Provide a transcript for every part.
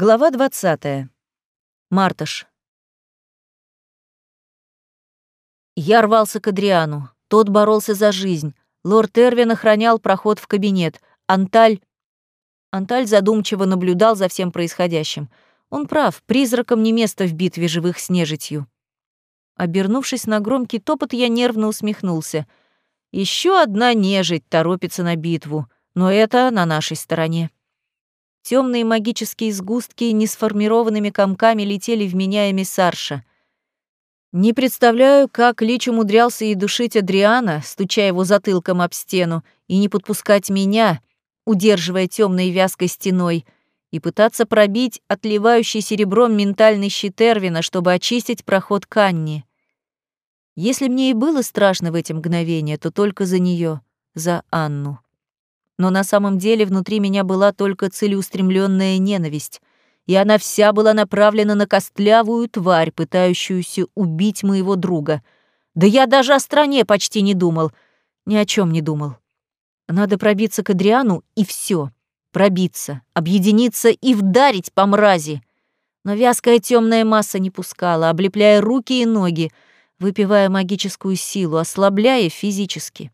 Глава 20. Мартыш. Я рвался к Адриану. Тот боролся за жизнь. Лорд Эрвин охранял проход в кабинет. Анталь... Анталь задумчиво наблюдал за всем происходящим. Он прав, призракам не место в битве живых с нежитью. Обернувшись на громкий топот, я нервно усмехнулся. Еще одна нежить торопится на битву, но это на нашей стороне. Темные магические сгустки несформированными комками летели в меня эмиссарша. Не представляю, как Лич умудрялся и душить Адриана, стуча его затылком об стену, и не подпускать меня, удерживая темной вязкой стеной, и пытаться пробить отливающий серебром ментальный щит Эрвина, чтобы очистить проход к Анне. Если мне и было страшно в эти мгновения, то только за нее, за Анну но на самом деле внутри меня была только целеустремленная ненависть, и она вся была направлена на костлявую тварь, пытающуюся убить моего друга. Да я даже о стране почти не думал, ни о чем не думал. Надо пробиться к Адриану, и все, Пробиться, объединиться и вдарить по мрази. Но вязкая темная масса не пускала, облепляя руки и ноги, выпивая магическую силу, ослабляя физически.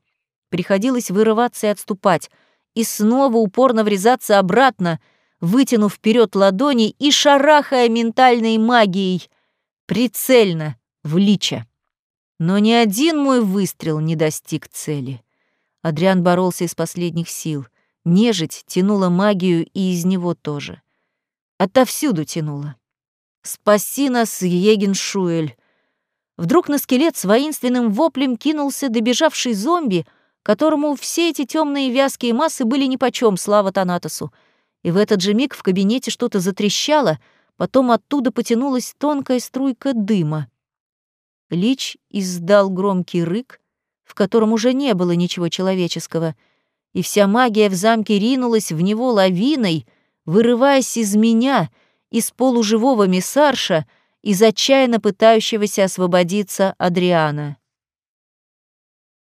Приходилось вырываться и отступать — и снова упорно врезаться обратно, вытянув вперед ладони и шарахая ментальной магией, прицельно, в лича. Но ни один мой выстрел не достиг цели. Адриан боролся из последних сил. Нежить тянула магию и из него тоже. Отовсюду тянула. «Спаси нас, Егеншуэль!» Вдруг на скелет с воинственным воплем кинулся добежавший зомби — которому все эти темные вязкие массы были нипочем, слава Танатосу. И в этот же миг в кабинете что-то затрещало, потом оттуда потянулась тонкая струйка дыма. Лич издал громкий рык, в котором уже не было ничего человеческого, и вся магия в замке ринулась в него лавиной, вырываясь из меня, из полуживого миссарша, из отчаянно пытающегося освободиться Адриана.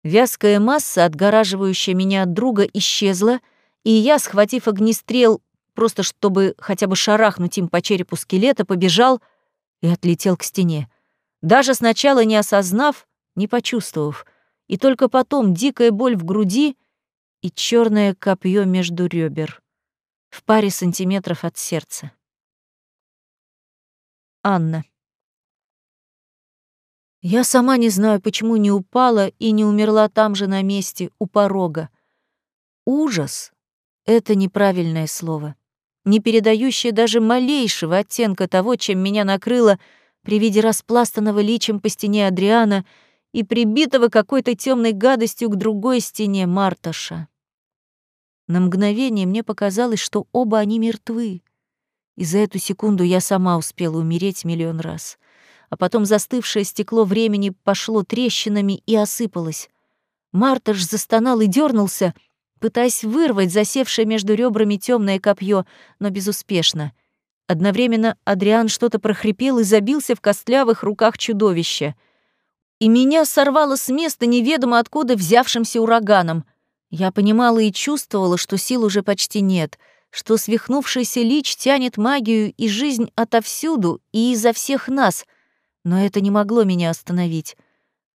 Вязкая масса, отгораживающая меня от друга, исчезла, и я, схватив огнестрел, просто чтобы хотя бы шарахнуть им по черепу скелета, побежал и отлетел к стене. Даже сначала не осознав, не почувствовав, и только потом дикая боль в груди и черное копье между ребер, в паре сантиметров от сердца. Анна. Я сама не знаю, почему не упала и не умерла там же на месте, у порога. Ужас — это неправильное слово, не передающее даже малейшего оттенка того, чем меня накрыло при виде распластанного личем по стене Адриана и прибитого какой-то темной гадостью к другой стене Марташа. На мгновение мне показалось, что оба они мертвы, и за эту секунду я сама успела умереть миллион раз а потом застывшее стекло времени пошло трещинами и осыпалось. Мартыш застонал и дернулся, пытаясь вырвать засевшее между ребрами темное копье, но безуспешно. Одновременно Адриан что-то прохрипел и забился в костлявых руках чудовища. И меня сорвало с места неведомо откуда взявшимся ураганом. Я понимала и чувствовала, что сил уже почти нет, что свихнувшийся лич тянет магию и жизнь отовсюду и изо всех нас — но это не могло меня остановить.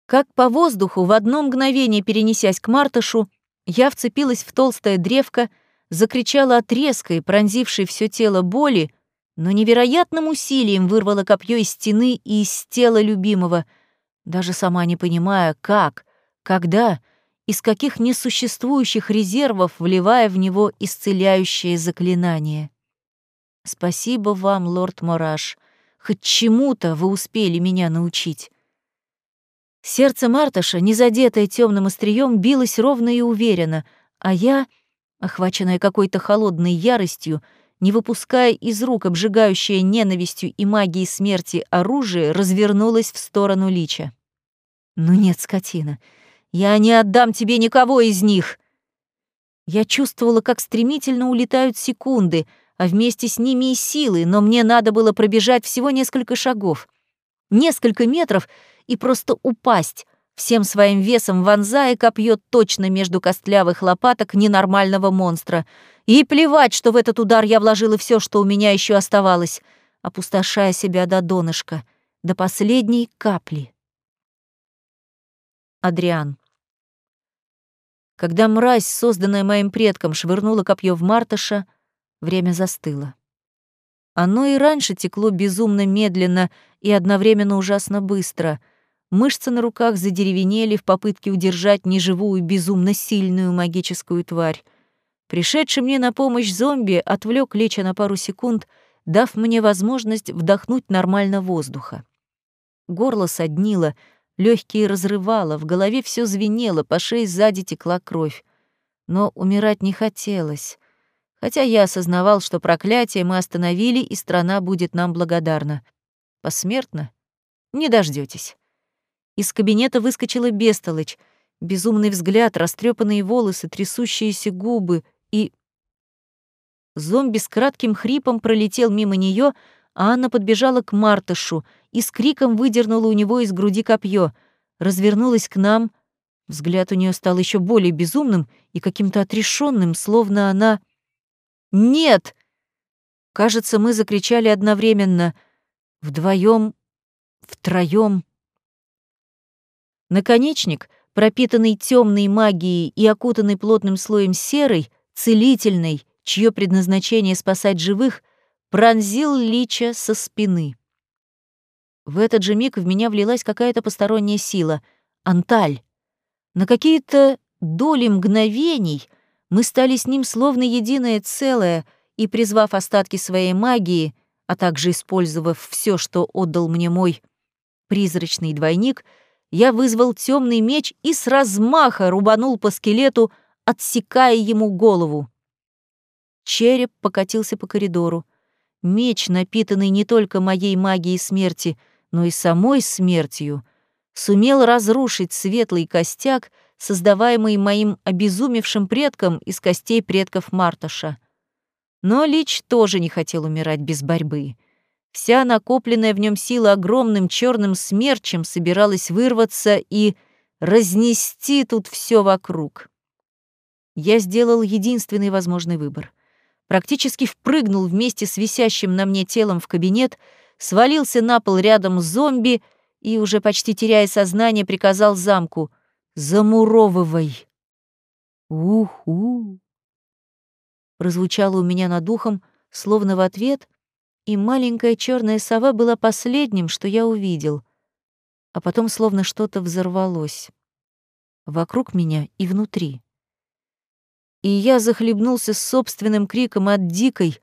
Как по воздуху, в одно мгновение перенесясь к Мартышу, я вцепилась в толстое древко, закричала от резкой, пронзившей все тело боли, но невероятным усилием вырвала копье из стены и из тела любимого, даже сама не понимая, как, когда, из каких несуществующих резервов вливая в него исцеляющее заклинание. Спасибо вам, лорд Мораш, Хоть чему-то вы успели меня научить. Сердце Марташа, не задетое темным острием, билось ровно и уверенно, а я, охваченная какой-то холодной яростью, не выпуская из рук обжигающее ненавистью и магией смерти оружие, развернулась в сторону Лича. «Ну нет, скотина, я не отдам тебе никого из них!» Я чувствовала, как стремительно улетают секунды — а вместе с ними и силы, но мне надо было пробежать всего несколько шагов. Несколько метров и просто упасть, всем своим весом вонзая копье точно между костлявых лопаток ненормального монстра. И плевать, что в этот удар я вложила все, что у меня еще оставалось, опустошая себя до донышка, до последней капли. Адриан. Когда мразь, созданная моим предком, швырнула копье в Мартыша, время застыло. Оно и раньше текло безумно медленно и одновременно ужасно быстро. Мышцы на руках задеревенели в попытке удержать неживую, безумно сильную магическую тварь. Пришедший мне на помощь зомби отвлек Леча на пару секунд, дав мне возможность вдохнуть нормально воздуха. Горло соднило, легкие разрывало, в голове все звенело, по шее сзади текла кровь. Но умирать не хотелось. Хотя я осознавал, что проклятие мы остановили, и страна будет нам благодарна. Посмертно? Не дождетесь. Из кабинета выскочила бестолочь, безумный взгляд, растрепанные волосы, трясущиеся губы и... Зомби с кратким хрипом пролетел мимо нее, а Анна подбежала к Мартышу и с криком выдернула у него из груди копье, развернулась к нам. Взгляд у нее стал еще более безумным и каким-то отрешенным, словно она... «Нет!» Кажется, мы закричали одновременно. Вдвоем, втроем. Наконечник, пропитанный темной магией и окутанный плотным слоем серой, целительной, чье предназначение спасать живых, пронзил лича со спины. В этот же миг в меня влилась какая-то посторонняя сила — анталь. На какие-то доли мгновений мы стали с ним словно единое целое, и, призвав остатки своей магии, а также использовав все, что отдал мне мой призрачный двойник, я вызвал темный меч и с размаха рубанул по скелету, отсекая ему голову. Череп покатился по коридору. Меч, напитанный не только моей магией смерти, но и самой смертью, сумел разрушить светлый костяк, создаваемый моим обезумевшим предком из костей предков Марташа. Но Лич тоже не хотел умирать без борьбы. Вся накопленная в нем сила огромным черным смерчем собиралась вырваться и разнести тут все вокруг. Я сделал единственный возможный выбор. Практически впрыгнул вместе с висящим на мне телом в кабинет, свалился на пол рядом с зомби и, уже почти теряя сознание, приказал замку Замуровывай. Уху. Прозвучало у меня над ухом, словно в ответ, и маленькая черная сова была последним, что я увидел. А потом словно что-то взорвалось. Вокруг меня и внутри. И я захлебнулся собственным криком от дикой,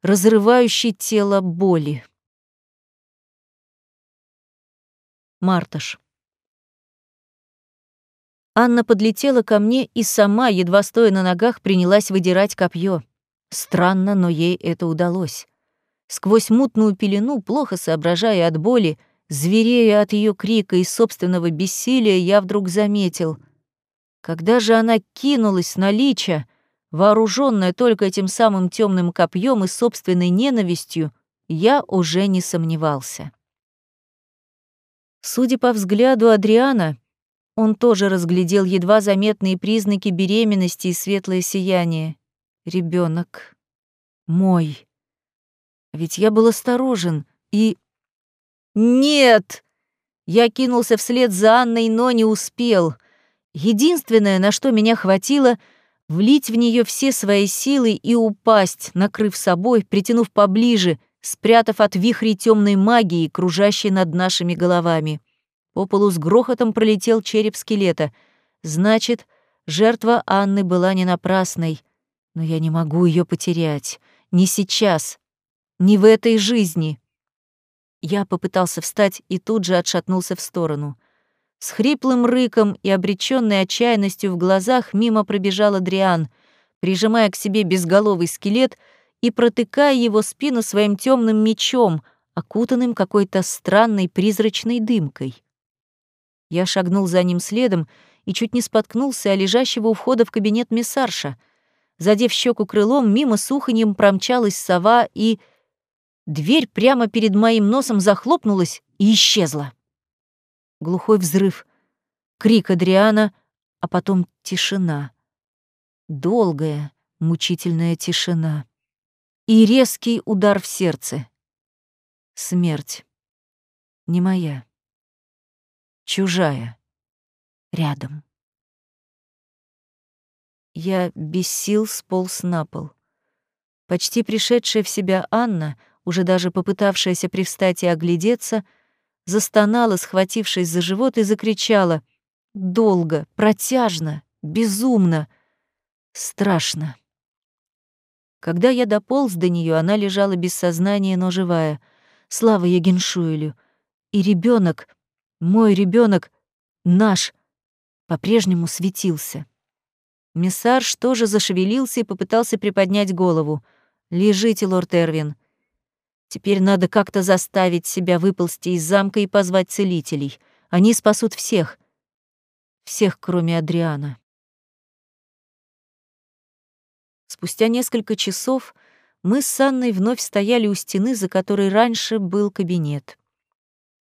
разрывающей тело боли. Марташ. Анна подлетела ко мне и сама, едва стоя на ногах, принялась выдирать копье. Странно, но ей это удалось. Сквозь мутную пелену, плохо соображая от боли, зверея от ее крика и собственного бессилия, я вдруг заметил. Когда же она кинулась на лича, вооруженная только этим самым темным копьем и собственной ненавистью, я уже не сомневался. Судя по взгляду Адриана, он тоже разглядел едва заметные признаки беременности и светлое сияние. Ребенок мой. Ведь я был осторожен и... Нет! Я кинулся вслед за Анной, но не успел. Единственное, на что меня хватило, влить в нее все свои силы и упасть, накрыв собой, притянув поближе, спрятав от вихрей темной магии, кружащей над нашими головами. По полу с грохотом пролетел череп скелета. Значит, жертва Анны была не напрасной. Но я не могу ее потерять. Не сейчас. Не в этой жизни. Я попытался встать и тут же отшатнулся в сторону. С хриплым рыком и обреченной отчаянностью в глазах мимо пробежал Адриан, прижимая к себе безголовый скелет и протыкая его спину своим темным мечом, окутанным какой-то странной призрачной дымкой. Я шагнул за ним следом и чуть не споткнулся о лежащего у входа в кабинет миссарша. Задев щеку крылом, мимо суханьем промчалась сова, и... Дверь прямо перед моим носом захлопнулась и исчезла. Глухой взрыв, крик Адриана, а потом тишина. Долгая, Мучительная тишина. И резкий удар в сердце. Смерть. Не моя. Чужая. Рядом. Я без сил сполз на пол. Почти пришедшая в себя Анна, уже даже попытавшаяся привстать и оглядеться, застонала, схватившись за живот, и закричала. Долго, протяжно, безумно, страшно. Когда я дополз до нее, она лежала без сознания, но живая. Слава Ягеншуэлю. И ребенок, мой ребенок, наш, по-прежнему светился. Миссарж тоже зашевелился и попытался приподнять голову. «Лежите, лорд Эрвин. Теперь надо как-то заставить себя выползти из замка и позвать целителей. Они спасут всех. Всех, кроме Адриана». Спустя несколько часов мы с Анной вновь стояли у стены, за которой раньше был кабинет.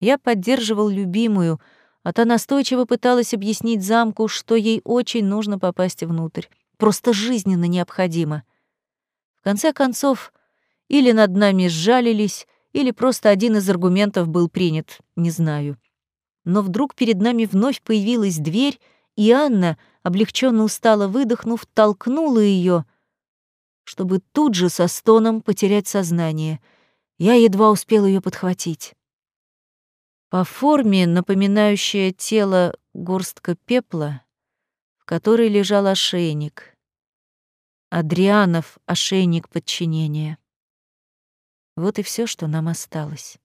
Я поддерживал любимую, а та настойчиво пыталась объяснить замку, что ей очень нужно попасть внутрь. Просто жизненно необходимо. В конце концов, или над нами сжалились, или просто один из аргументов был принят, не знаю. Но вдруг перед нами вновь появилась дверь, и Анна, облегченно устало выдохнув, толкнула ее, чтобы тут же со стоном потерять сознание. Я едва успел ее подхватить. По форме, напоминающая тело горстка пепла, в которой лежал ошейник. Адрианов ошейник подчинения. Вот и все, что нам осталось.